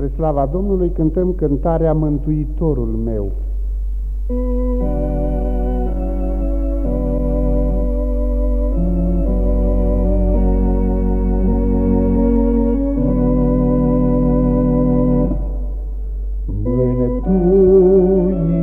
Spre slava Domnului cântăm cântarea Mântuitorul meu. Să-ți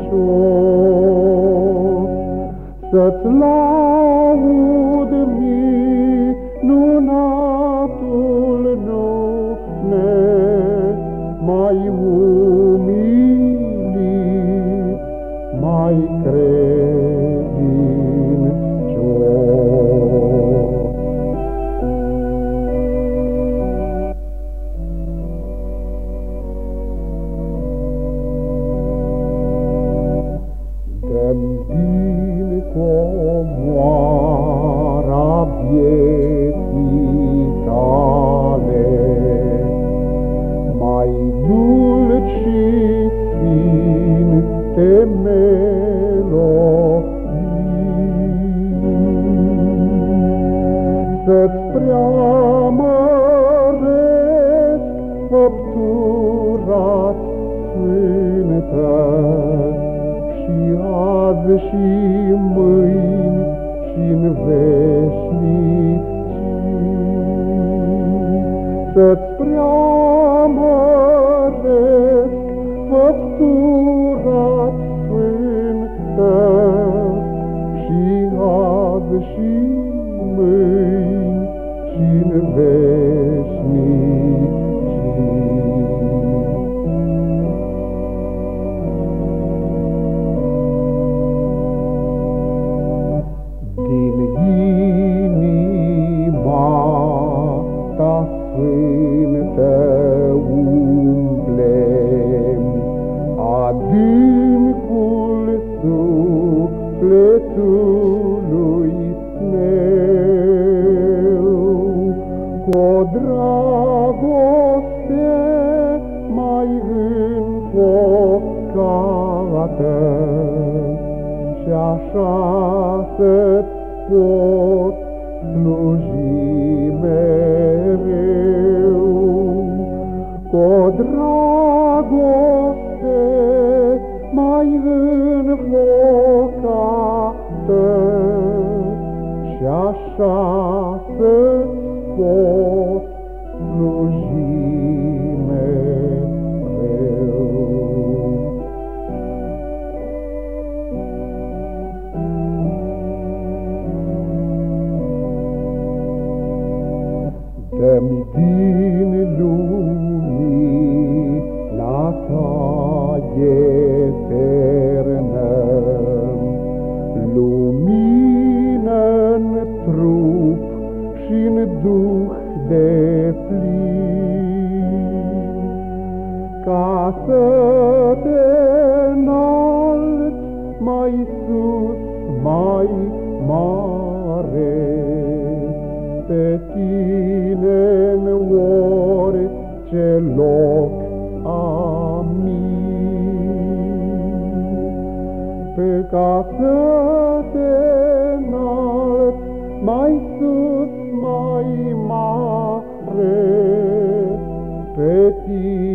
credincios. Să-ți laud minunatul nume, mai umilit, mai credincios. Dulci și sfinte melodii. Să-ți preamăresc făpturat sfântă, și azi și mâini și în veșnicii. Să-ți preamăresc făpturat sfântă și azi și mâini și în veșnicii. Cu o dragoste mai înfocată și așa să-ți pot sluji mereu. Cu o dragoste mai înfocată și așa ta eternă, lumină-n trup și-n duh de plin, ca să te înalți mai sus, mai mare, pe tine în orice loc, Pe ca să te înalți mai sus, mai mare, pe tine